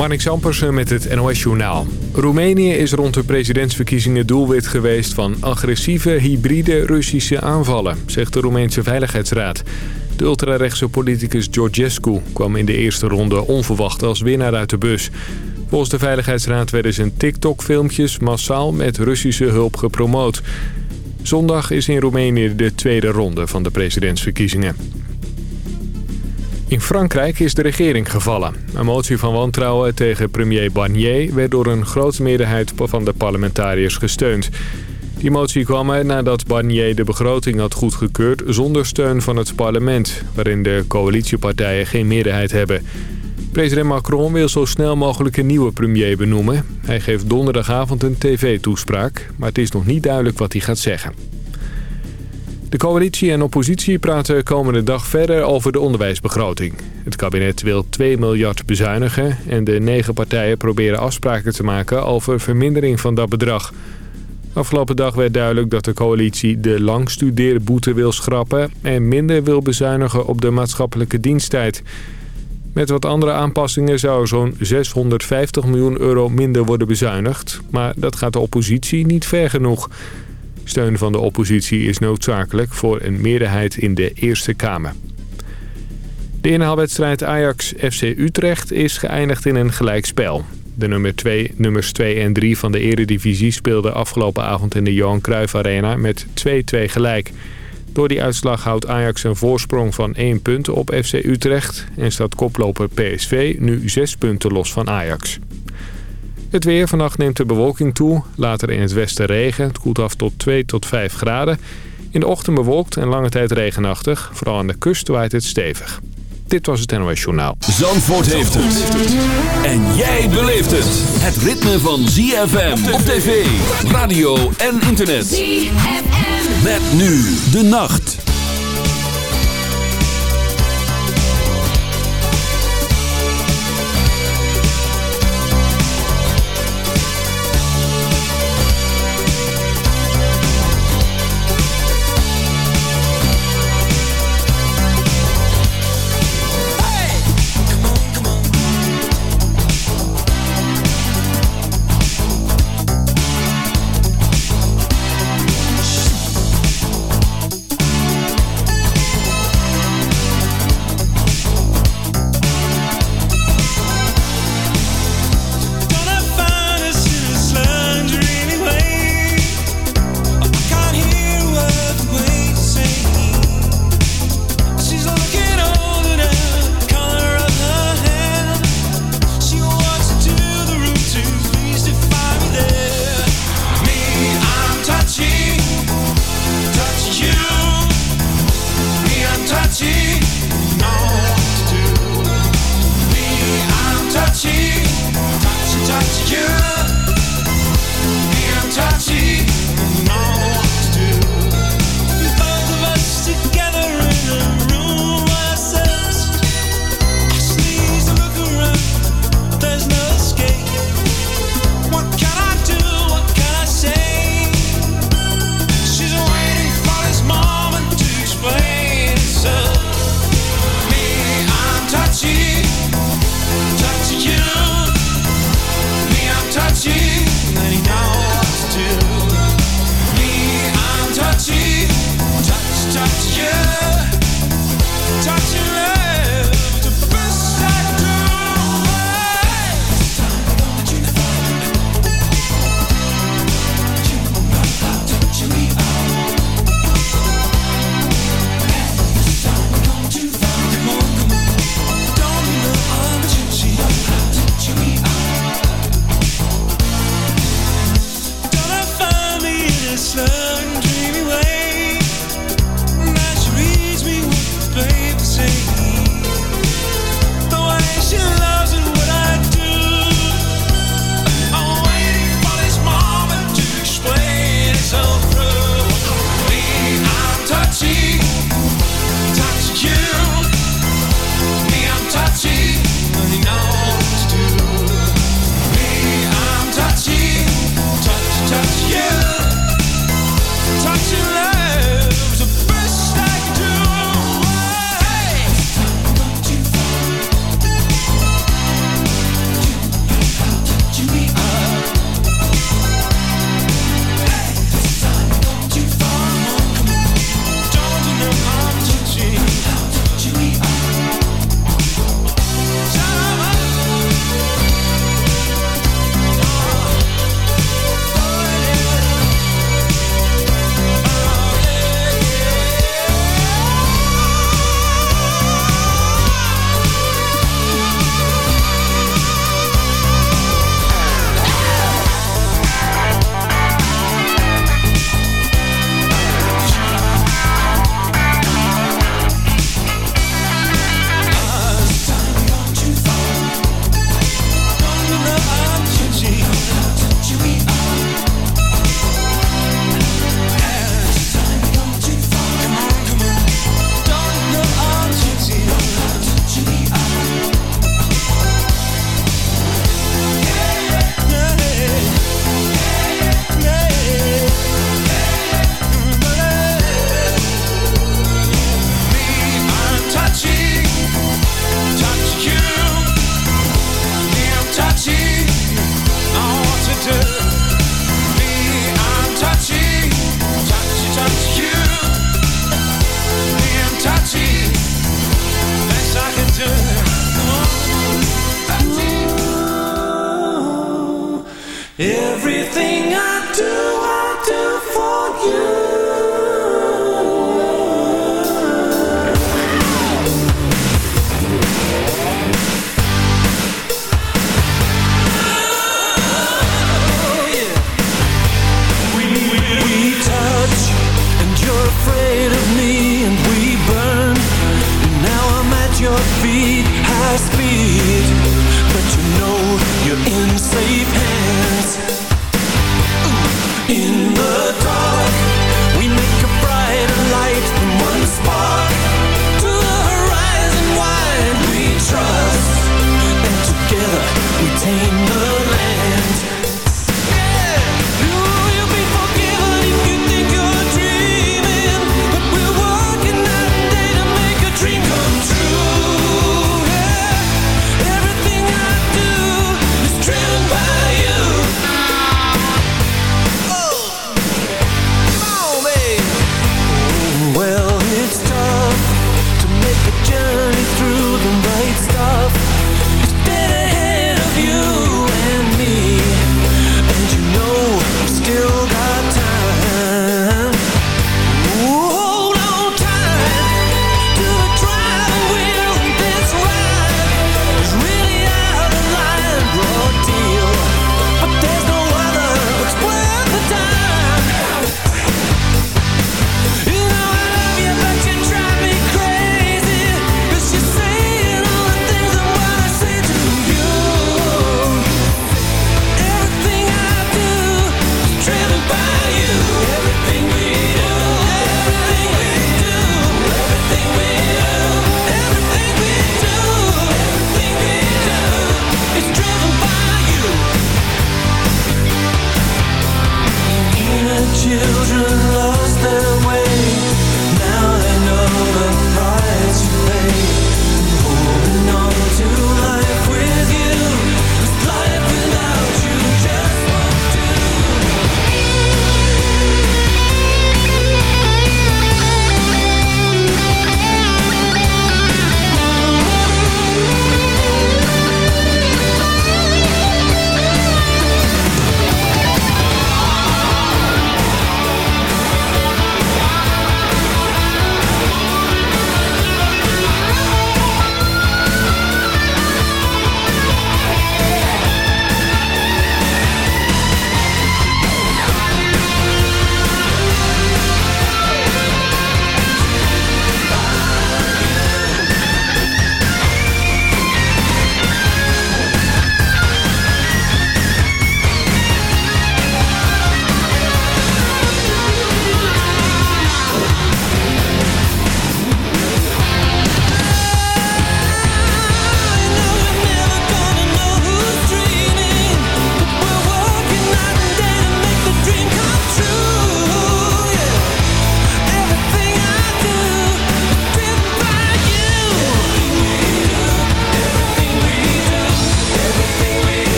Marnix Ampersen met het NOS-journaal. Roemenië is rond de presidentsverkiezingen doelwit geweest van agressieve, hybride Russische aanvallen, zegt de Roemeense Veiligheidsraad. De ultrarechtse politicus Georgescu kwam in de eerste ronde onverwacht als winnaar uit de bus. Volgens de Veiligheidsraad werden zijn TikTok-filmpjes massaal met Russische hulp gepromoot. Zondag is in Roemenië de tweede ronde van de presidentsverkiezingen. In Frankrijk is de regering gevallen. Een motie van wantrouwen tegen premier Barnier werd door een grote meerderheid van de parlementariërs gesteund. Die motie kwam er nadat Barnier de begroting had goedgekeurd zonder steun van het parlement, waarin de coalitiepartijen geen meerderheid hebben. President Macron wil zo snel mogelijk een nieuwe premier benoemen. Hij geeft donderdagavond een tv-toespraak, maar het is nog niet duidelijk wat hij gaat zeggen. De coalitie en oppositie praten komende dag verder over de onderwijsbegroting. Het kabinet wil 2 miljard bezuinigen en de negen partijen proberen afspraken te maken over vermindering van dat bedrag. Afgelopen dag werd duidelijk dat de coalitie de langstudeerboete wil schrappen en minder wil bezuinigen op de maatschappelijke diensttijd. Met wat andere aanpassingen zou zo'n 650 miljoen euro minder worden bezuinigd, maar dat gaat de oppositie niet ver genoeg. Steun van de oppositie is noodzakelijk voor een meerderheid in de Eerste Kamer. De inhaalwedstrijd Ajax-FC Utrecht is geëindigd in een gelijkspel. De nummer 2, nummers 2 en 3 van de eredivisie speelden afgelopen avond in de Johan Cruijff Arena met 2-2 gelijk. Door die uitslag houdt Ajax een voorsprong van 1 punt op FC Utrecht... en staat koploper PSV nu 6 punten los van Ajax. Het weer. Vannacht neemt de bewolking toe. Later in het westen regen. Het koelt af tot 2 tot 5 graden. In de ochtend bewolkt en lange tijd regenachtig. Vooral aan de kust waait het stevig. Dit was het NOS Journaal. Zandvoort heeft het. En jij beleeft het. Het ritme van ZFM op tv, radio en internet. ZFM. Met nu de nacht.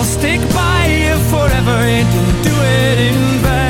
I'll stick by you forever and do it in vain.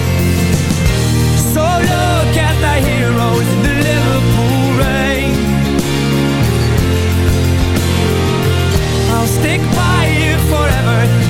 Heroes the Liverpool rain. I'll stick by you forever,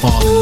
when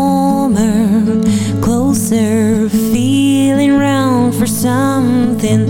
Closer, feeling round for something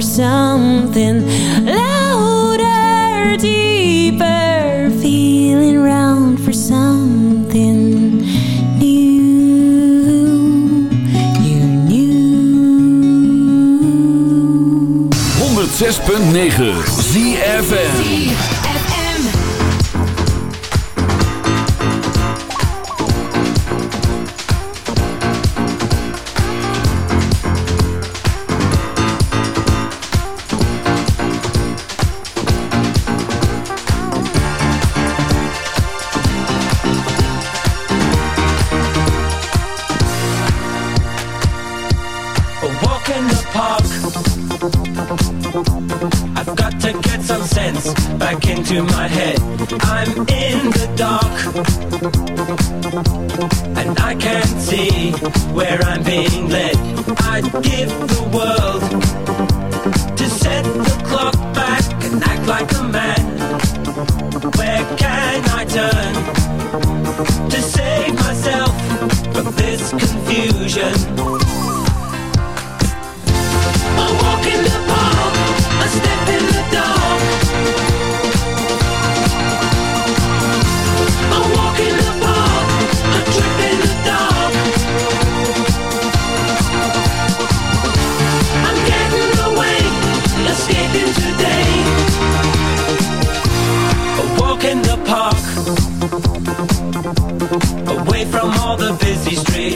for something louder, deeper, feeling round for something new. you new. 106.9 ZFN.